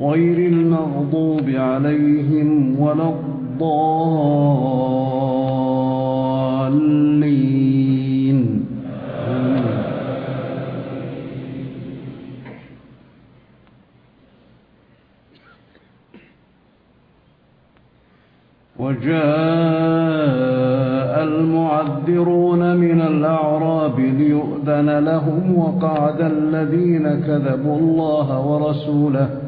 غير المغضوب عليهم ولا الضالين. وجاء المعذرون من الأعراب ليؤذن لهم وقعد الذين كذبوا الله ورسوله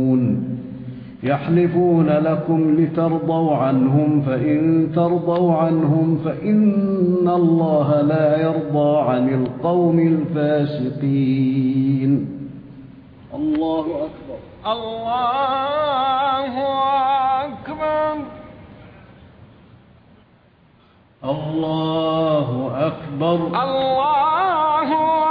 يحلفون لكم لترضوا عنهم فإن ترضوا عنهم فإن الله لا يرضى عن القوم الفاسقين. الله أكبر. الله أكبر. الله أكبر. الله أكبر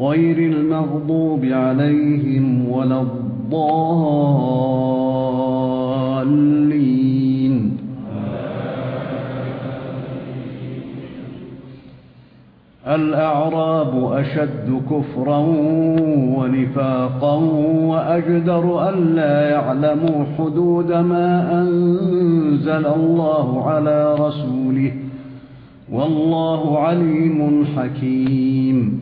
غير المغضوب عليهم ولا الضالين. الأعراب أشد كفرا ونفاقا وأجدر أن لا يعلموا حدود ما أنزل الله على رسوله. والله عليم حكيم.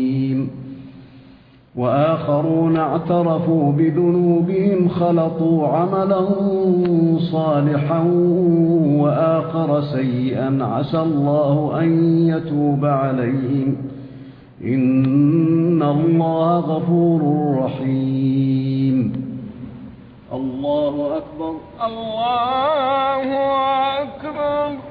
وآخرون اعترفوا بذنوبهم خلطوا عملا صالحا وآخر سيئا عسى الله أن يتوب عليهم. إن الله غفور رحيم. الله أكبر. الله أكبر.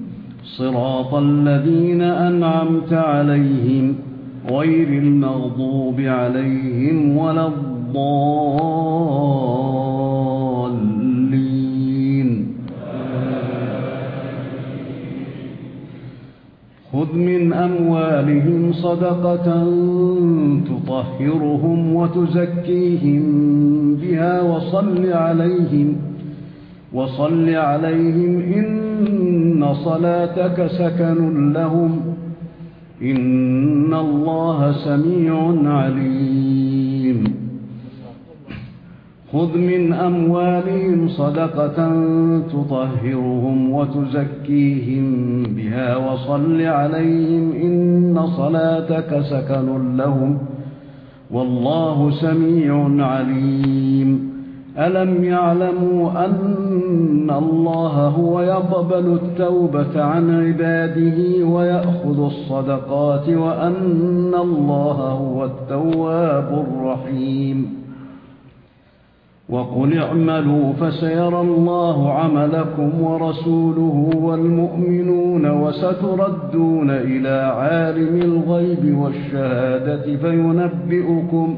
صراط الذين أنعمت عليهم غير المغضوب عليهم ولا الضالين. خذ من أموالهم صدقة تطهرهم وتزكيهم بها وصل عليهم وصل عليهم إن صلاتك سكن لهم إن الله سميع عليم. خذ من أموالهم صدقة تطهرهم وتزكيهم بها وصل عليهم إن صلاتك سكن لهم والله سميع عليم. ألم يعلموا أن الله هو يقبل التوبة عن عباده ويأخذ الصدقات وأن الله هو التواب الرحيم وقل اعملوا فسيرى الله عملكم ورسوله والمؤمنون وستردون إلى عالم الغيب والشهادة فينبئكم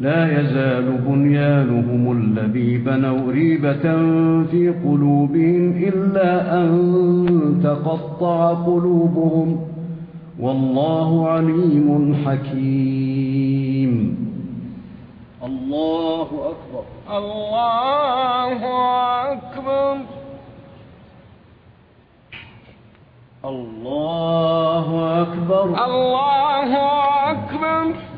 لا يزال بنيانهم الذي بنوا ريبة في قلوبهم إلا أن تقطع قلوبهم والله عليم حكيم. الله أكبر. الله أكبر. الله أكبر. الله أكبر, الله أكبر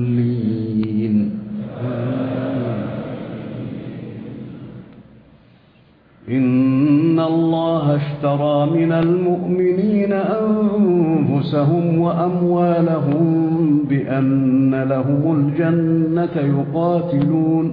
ضالين إن الله اشترى من المؤمنين أنفسهم وأموالهم بأن لهم الجنة يقاتلون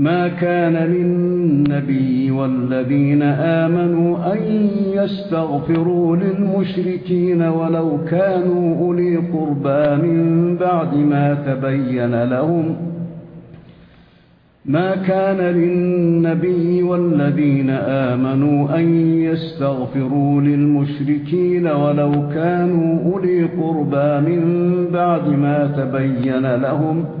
ما كان للنبي والذين آمنوا أن يستغفروا للمشركين ولو كانوا أولي قربى من بعد ما تبين لهم ما كان للنبي والذين آمنوا أن يستغفروا للمشركين ولو كانوا أولي قربى من بعد ما تبين لهم ۖ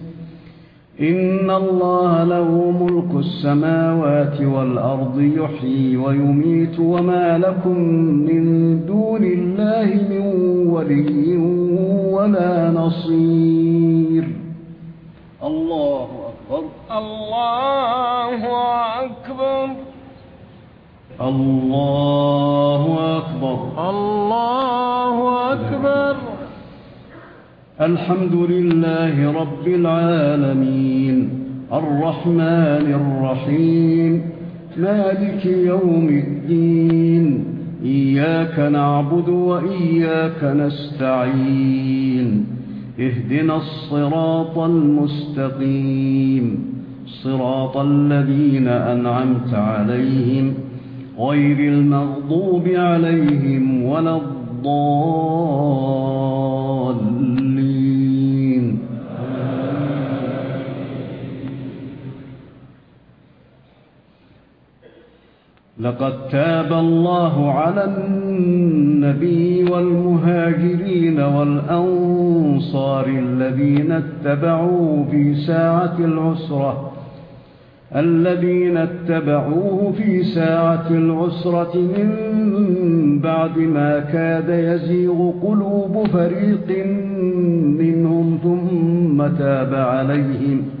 إن الله له ملك السماوات والأرض يحيي ويميت وما لكم من دون الله من ولي ولا نصير. الله أكبر. الله أكبر. الله أكبر. الله أكبر, الله أكبر الحمد لله رب العالمين الرحمن الرحيم مالك يوم الدين إياك نعبد وإياك نستعين اهدنا الصراط المستقيم صراط الذين أنعمت عليهم غير المغضوب عليهم ولا الضالين لقد تاب الله على النبي والمهاجرين والأنصار الذين اتبعوا في ساعة العسرة الذين اتبعوه في ساعة العسرة من بعد ما كاد يزيغ قلوب فريق منهم ثم تاب عليهم ۖ.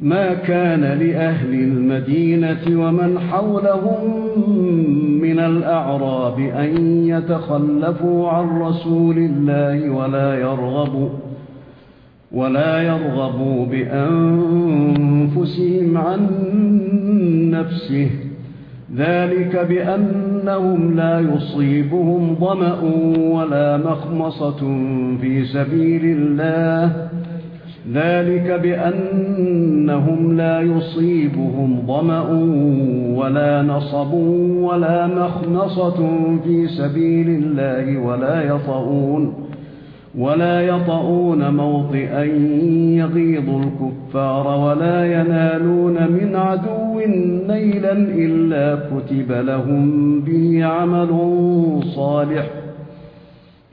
ما كان لأهل المدينة ومن حولهم من الأعراب أن يتخلفوا عن رسول الله ولا يرغبوا ولا يرغبوا بأنفسهم عن نفسه. ذلك بأنهم لا يصيبهم ضمأ ولا مخمصة في سبيل الله. ذلك بأنهم لا يصيبهم ضمأ ولا نصب ولا مخنصة في سبيل الله ولا يطؤون ولا يطؤون موطئا يغيظ الكفار ولا ينالون من عدو نيلا إلا كتب لهم به عمل صالح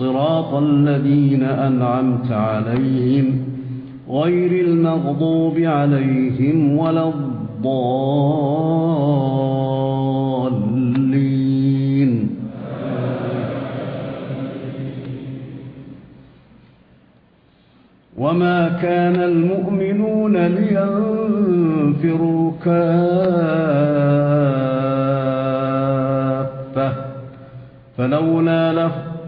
صراط الذين أنعمت عليهم غير المغضوب عليهم ولا الضالين. وما كان المؤمنون لينفروا كافة فلولا لفظ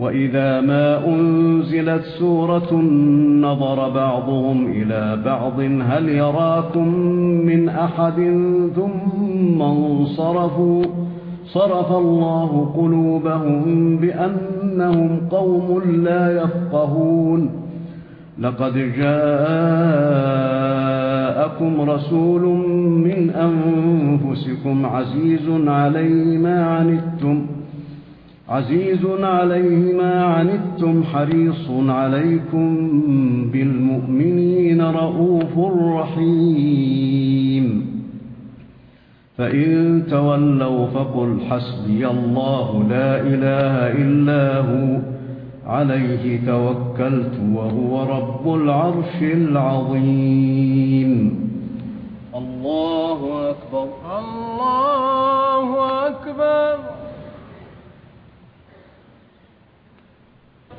وَإِذَا مَا أُنْزِلَتْ سُورَةٌ نَظَرَ بَعْضُهُمْ إِلَى بَعْضٍ هَلْ يَرَاكُمْ مِنْ أَحَدٍ ثُمَّ انصَرَفُوا صَرَفَ اللَّهُ قُلُوبَهُمْ بِأَنَّهُمْ قَوْمٌ لَا يَفْقَهُونَ لَقَدْ جَاءَكُمْ رَسُولٌ مِنْ أَنْفُسِكُمْ عَزِيزٌ عَلَيْهِ مَا عَنِتُّمْ عزيز عليه ما عنتم حريص عليكم بالمؤمنين رؤوف رحيم. فإن تولوا فقل حسبي الله لا إله إلا هو عليه توكلت وهو رب العرش العظيم. الله أكبر. الله أكبر.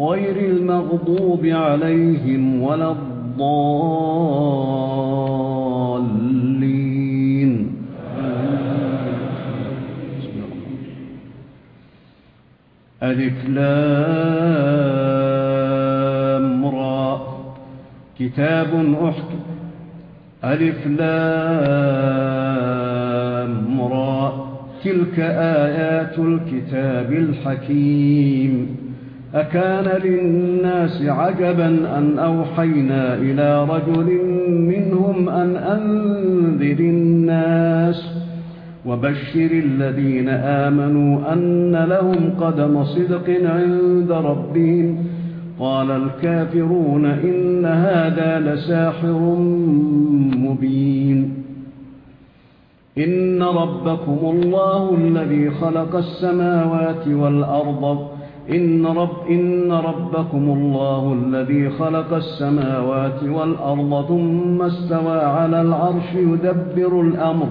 غير المغضوب عليهم ولا الضالين. ألف لام را. كتاب أحكم. ألف لام را. تلك آيات الكتاب الحكيم. أكان للناس عجبا أن أوحينا إلى رجل منهم أن أنذر الناس وبشر الذين آمنوا أن لهم قدم صدق عند ربهم قال الكافرون إن هذا لساحر مبين إن ربكم الله الذي خلق السماوات والأرض إن, رب إن ربكم الله الذي خلق السماوات والأرض ثم استوى على العرش يدبر الأمر.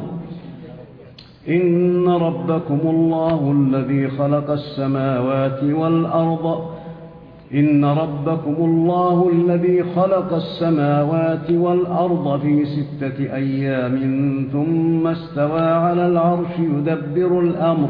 إن ربكم الله الذي خلق السماوات والأرض. إن ربكم الله الذي خلق السماوات والأرض في ستة أيام ثم استوى على العرش يدبر الأمر.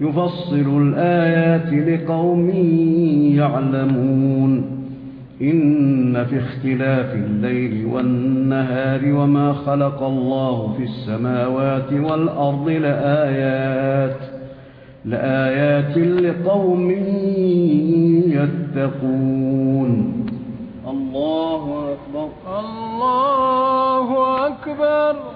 يفصل الآيات لقوم يعلمون. إن في اختلاف الليل والنهار وما خلق الله في السماوات والأرض لآيات لآيات لقوم يتقون. الله أكبر. الله أكبر.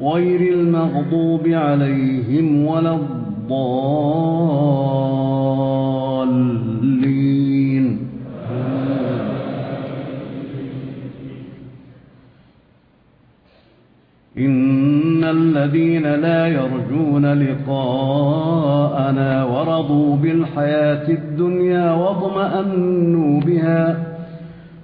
غير المغضوب عليهم ولا الضالين. إن الذين لا يرجون لقاءنا ورضوا بالحياة الدنيا واضمأنوا بها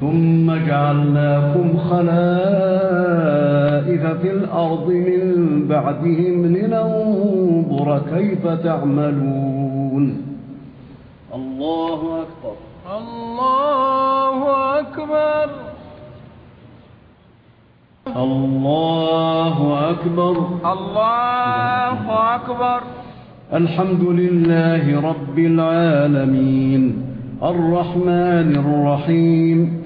ثم جعلناكم خلائف في الأرض من بعدهم لننظر كيف تعملون. الله أكبر. الله أكبر. الله أكبر. الله أكبر. الحمد لله رب العالمين. الرحمن الرحيم.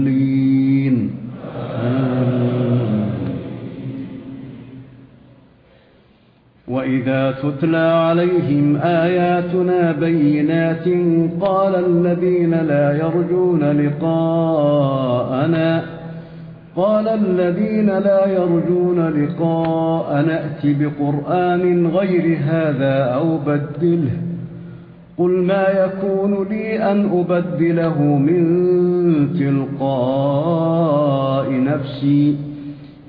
وَإِذَا تُتْلَى عَلَيْهِمْ آيَاتُنَا بَيِّنَاتٍ قَالَ الَّذِينَ لَا يَرْجُونَ لِقَاءَنَا قَالَ الَّذِينَ لَا يَرْجُونَ لِقَاءَنَا أَتِ بِقُرْآنٍ غَيْرِ هَذَا أَوْ بَدِّلْهُ قُلْ مَا يَكُونُ لِي أَنْ أُبَدِّلَهُ مِنْ تِلْقَاءِ نَفْسِي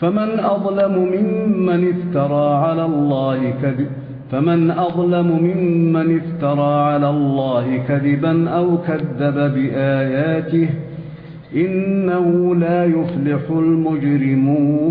فمن أظلم ممن افترى على الله كذب فمن أظلم ممن افترى على الله كذبا أو كذب بآياته إنه لا يفلح المجرمون.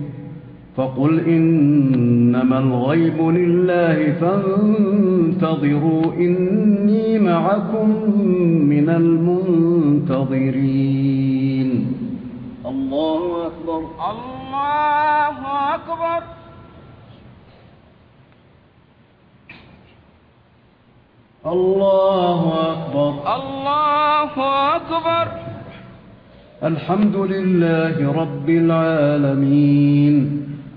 فقل إنما الغيب لله فانتظروا إني معكم من المنتظرين. الله أكبر. الله أكبر. الله أكبر. الله أكبر. الحمد لله رب العالمين.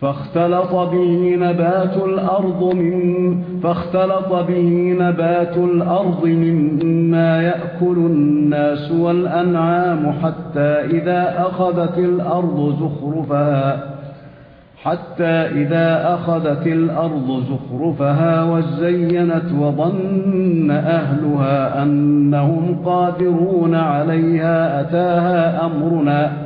فاختلط به نبات الأرض من فاختلط به نبات الأرض مما يأكل الناس والأنعام حتى إذا أخذت الأرض زخرفها حتى إذا أخذت الأرض زخرفها وزينت وظن أهلها أنهم قادرون عليها أتاها أمرنا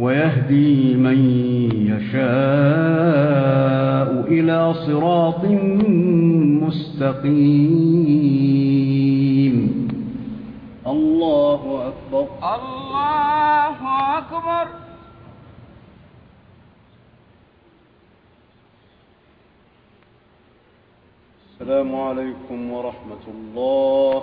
ويهدي من يشاء إلى صراط مستقيم الله أكبر الله أكبر السلام عليكم ورحمة الله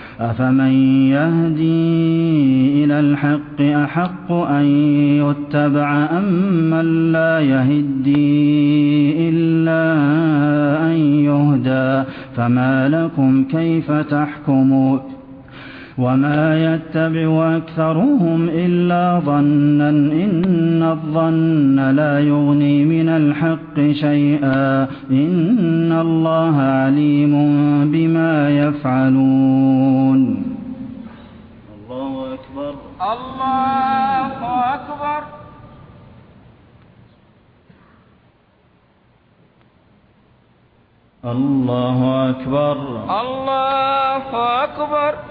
أفمن يهدي إلى الحق أحق أن يتبع أمن من لا يهدي إلا أن يهدى فما لكم كيف تحكمون وما يتبع أكثرهم إلا ظنا إن الظن لا يغني من الحق شيئا إن الله عليم بما يفعلون. الله أكبر الله أكبر الله أكبر الله أكبر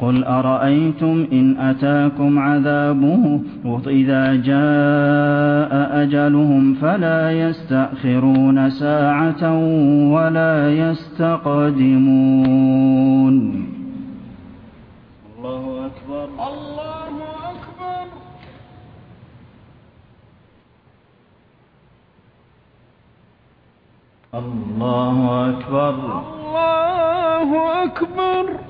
قل أرأيتم إن أتاكم عذابه؟ إذا جاء أجلهم فلا يستأخرون ساعة ولا يستقدمون. الله أكبر الله أكبر الله أكبر الله أكبر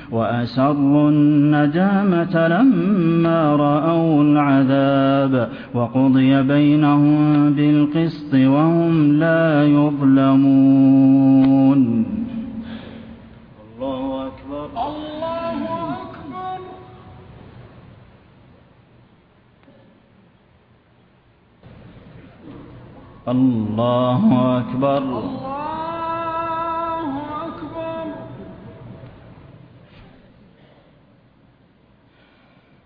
وأسروا النجامة لما رأوا العذاب وقضي بينهم بالقسط وهم لا يظلمون. الله أكبر. الله أكبر. الله أكبر, الله أكبر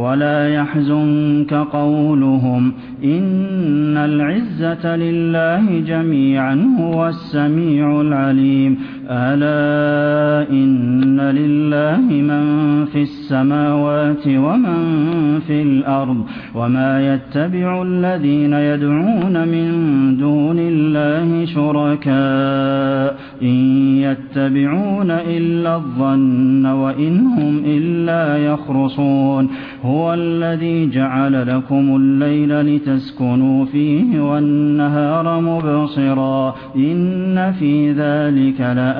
ولا يحزنك قولهم إن العزة لله جميعا هو السميع العليم ألا إن لله من في السماوات ومن في الأرض وما يتبع الذين يدعون من دون الله شركاء إن يتبعون إلا الظن وإن هم إلا يخرصون هو الذي جعل لكم الليل لتسكنوا فيه والنهار مبصرا إن في ذلك لآية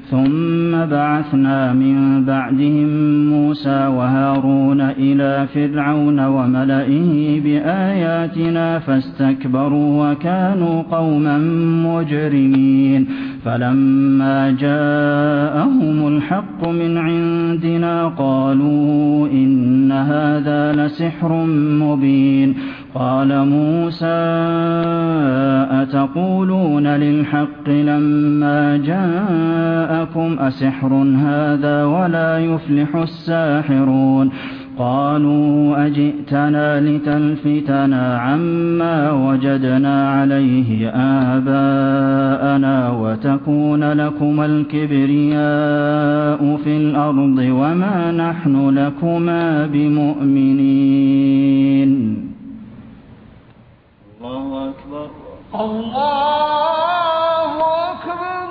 ثم بعثنا من بعدهم موسى وهارون إلى فرعون وملئه بآياتنا فاستكبروا وكانوا قوما مجرمين فلما جاءهم الحق من عندنا قالوا إن هذا لسحر مبين قال موسى أتقولون للحق لما جاء جاءكم أسحر هذا ولا يفلح الساحرون قالوا أجئتنا لتلفتنا عما وجدنا عليه آباءنا وتكون لكم الكبرياء في الأرض وما نحن لكما بمؤمنين الله أكبر الله أكبر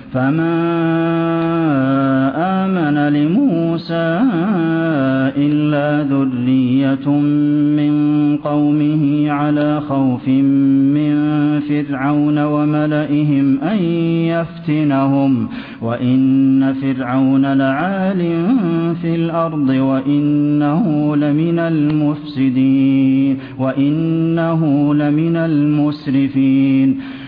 فما آمن لموسى إلا ذرية من قومه على خوف من فرعون وملئهم أن يفتنهم وإن فرعون لعال في الأرض وإنه لمن المفسدين وإنه لمن المسرفين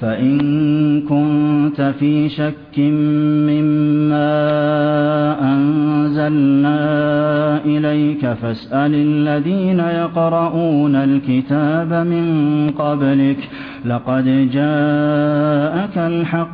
فَإِن كُنتَ فِي شَكٍّ مِّمَّا أَنزَلْنَا إِلَيْكَ فَاسْأَلِ الَّذِينَ يَقْرَؤُونَ الْكِتَابَ مِن قَبْلِكَ لَقَدْ جَاءَكَ الْحَقُّ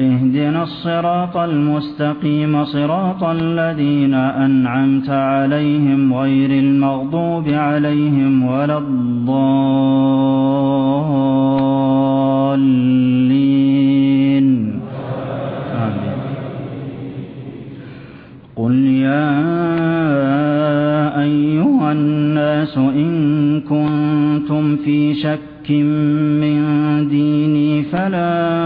اهدنا الصراط المستقيم صراط الذين أنعمت عليهم غير المغضوب عليهم ولا الضالين. آمين. قل يا أيها الناس إن كنتم في شك من ديني فلا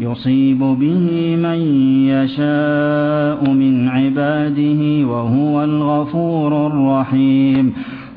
يصيب به من يشاء من عباده وهو الغفور الرحيم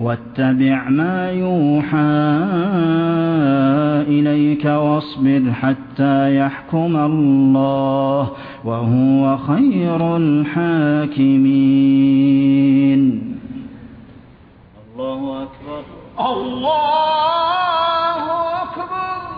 واتبع ما يوحى إليك واصبر حتى يحكم الله وهو خير الحاكمين. الله أكبر. الله أكبر.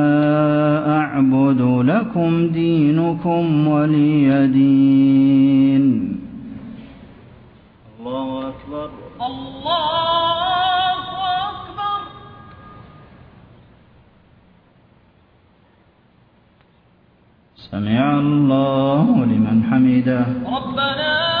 أعبد لكم دينكم ولي دين. الله أكبر. الله أكبر. سمع الله لمن حمده. ربنا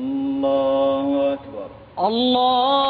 اللہ اکبر اللہ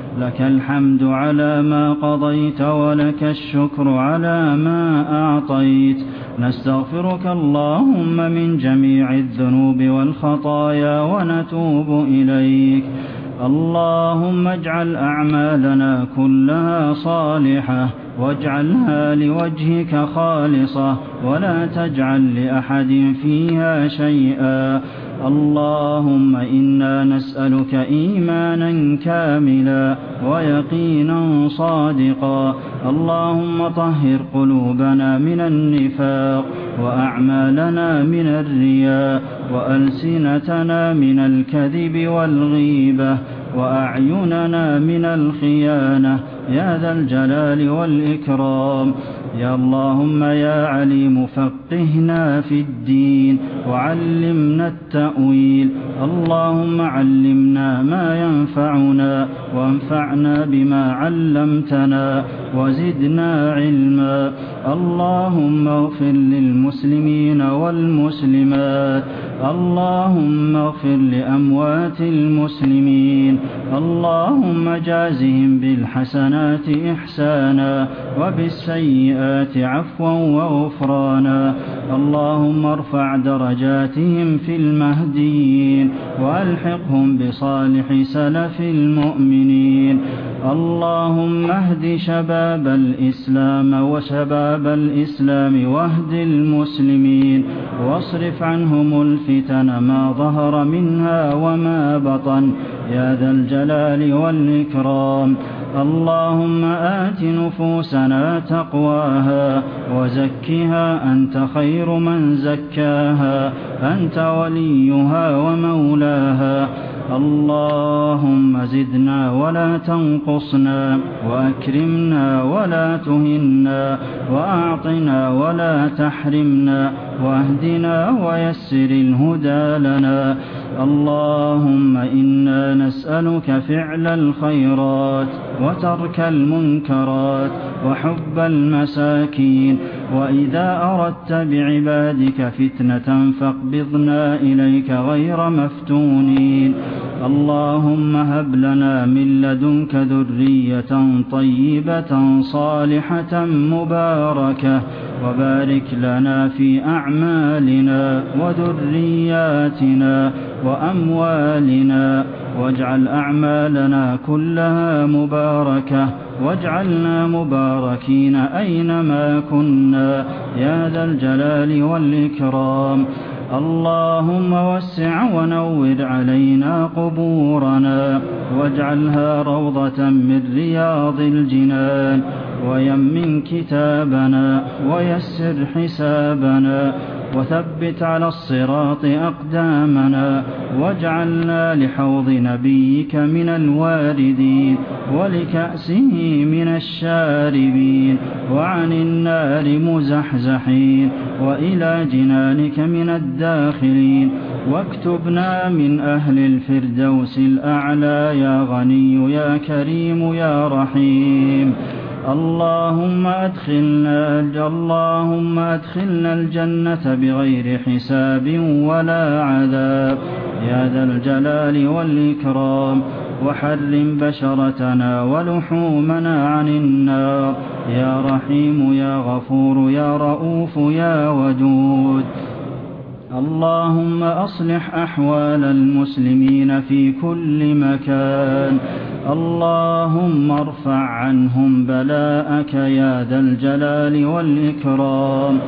لك الحمد على ما قضيت ولك الشكر على ما أعطيت. نستغفرك اللهم من جميع الذنوب والخطايا ونتوب إليك. اللهم اجعل أعمالنا كلها صالحة واجعلها لوجهك خالصة ولا تجعل لأحد فيها شيئا. اللهم إنا نسألك إيمانا كاملا ويقينا صادقا. اللهم طهر قلوبنا من النفاق وأعمالنا من الرياء وألسنتنا من الكذب والغيبة وأعيننا من الخيانة. يا ذا الجلال والإكرام. يا اللهم يا عليم فقهنا في الدين وعلمنا التأويل اللهم علمنا ما ينفعنا وانفعنا بما علمتنا وزدنا علما اللهم اغفر للمسلمين والمسلمات اللهم اغفر لأموات المسلمين اللهم جازهم بالحسنات إحسانا وبالسيئات السيئات عفوا وغفرانا اللهم ارفع درجاتهم في المهديين وألحقهم بصالح سلف المؤمنين اللهم اهد شباب الإسلام وشباب الإسلام واهد المسلمين واصرف عنهم الفتن ما ظهر منها وما بطن يا ذا الجلال والإكرام اللهم آت نفوسنا تقواها تقواها وزكها أنت خير من زكاها أنت وليها ومولاها اللهم زدنا ولا تنقصنا وأكرمنا ولا تهنا وأعطنا ولا تحرمنا واهدنا ويسر الهدى لنا اللهم إنا نسألك فعل الخيرات وترك المنكرات وحب المساكين وإذا أردت بعبادك فتنة فاقبضنا إليك غير مفتونين اللهم هب لنا من لدنك ذرية طيبة صالحة مباركة وبارك لنا في أعمالنا وذرياتنا وأموالنا واجعل أعمالنا كلها مباركة واجعلنا مباركين أينما كنا يا ذا الجلال والإكرام. اللهم وسع ونور علينا قبورنا واجعلها روضة من رياض الجنان. ويمن كتابنا ويسر حسابنا وثبت على الصراط أقدامنا واجعلنا لحوض نبيك من الواردين ولكأسه من الشاربين وعن النار مزحزحين وإلى جنانك من الداخلين واكتبنا من أهل الفردوس الأعلى يا غني يا كريم يا رحيم اللهم أدخلنا, اللهم أدخلنا الجنة بغير حساب ولا عذاب. يا ذا الجلال والإكرام وحرم بشرتنا ولحومنا عن النار. يا رحيم يا غفور يا رؤوف يا ودود. اللهم أصلح أحوال المسلمين في كل مكان. اللهم ارفع عنهم بلاءك يا ذا الجلال والإكرام.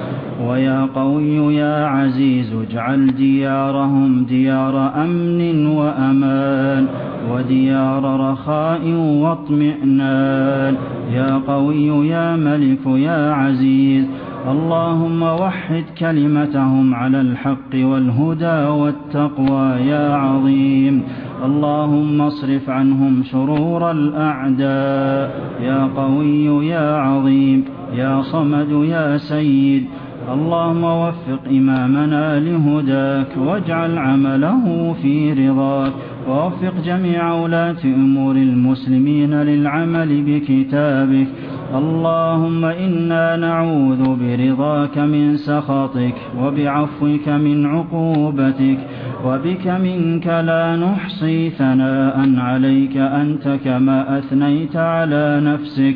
ويا قوي يا عزيز اجعل ديارهم ديار أمن وأمان. وديار رخاء واطمئنان. يا قوي يا ملك يا عزيز. اللهم وحد كلمتهم على الحق. بالحق والهدى والتقوى يا عظيم. اللهم اصرف عنهم شرور الأعداء. يا قوي يا عظيم. يا صمد يا سيد. اللهم وفق إمامنا لهداك واجعل عمله في رضاك ووفق جميع ولاة أمور المسلمين للعمل بكتابك اللهم إنا نعوذ برضاك من سخطك وبعفوك من عقوبتك وبك منك لا نحصي ثناء عليك أنت كما أثنيت على نفسك